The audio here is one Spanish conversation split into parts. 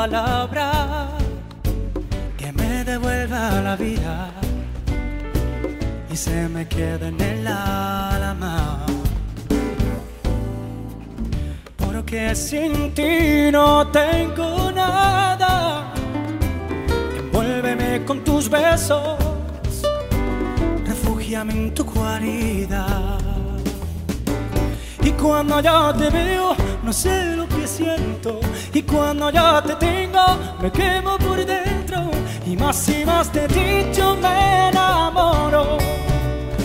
palabra que me devuelva la vida y se me quede en el alma. Porque sin ti no tengo nada. Envuélveme con tus besos, refúgiame en tu guarida. Y cuando yo te veo, no sé lo que siento. Y cuando yo te tengo, me quemo por dentro. Y más y más de ti yo me enamoro.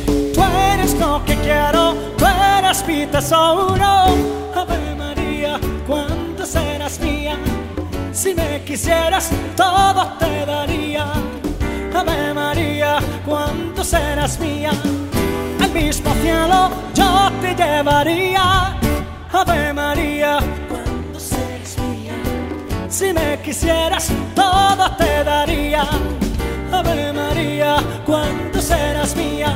Tú eres lo que quiero, tú eres mi tesoro. Ave María, cuánto serás mía. Si me quisieras, todo te daría. Ave María, cuánto serás mía. Al mismo cielo yo te llevaría. Ave María. Si me quisieras, todo te daría. Ave María, cuánto serás mía.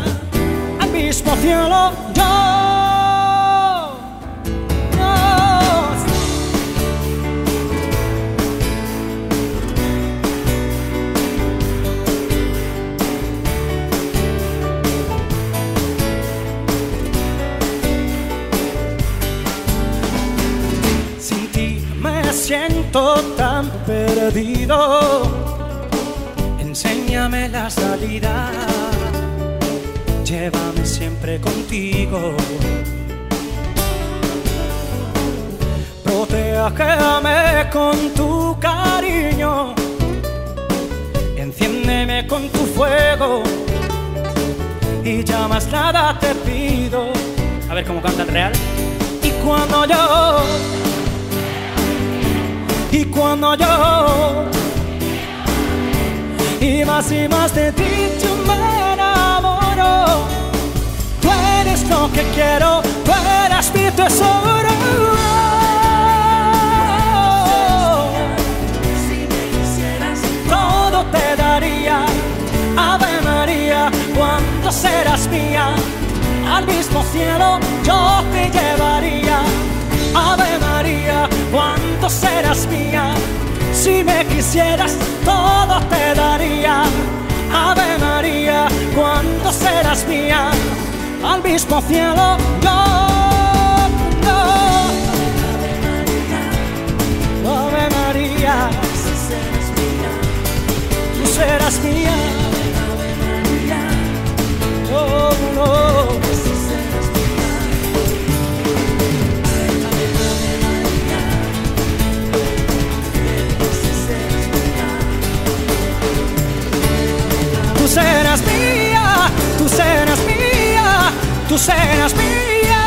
Al mismo cielo siento tan perdido. Enséñame la salida. Llévame siempre contigo. Protégame con tu cariño. Enciéndeme con tu fuego. Y ya más nada te pido. A ver cómo canta el real. Y cuando yo más y más de ti yo me enamoro. Tú eres lo que quiero tú eres mi tesoro. Todo te daría Ave María cuando serás mía. Al mismo cielo yo te llevaría Ave María, cuánto serás mía. Si me quisieras, todo te daría. Ave María, cuánto serás mía. Al mismo cielo yo. Tú serás mía,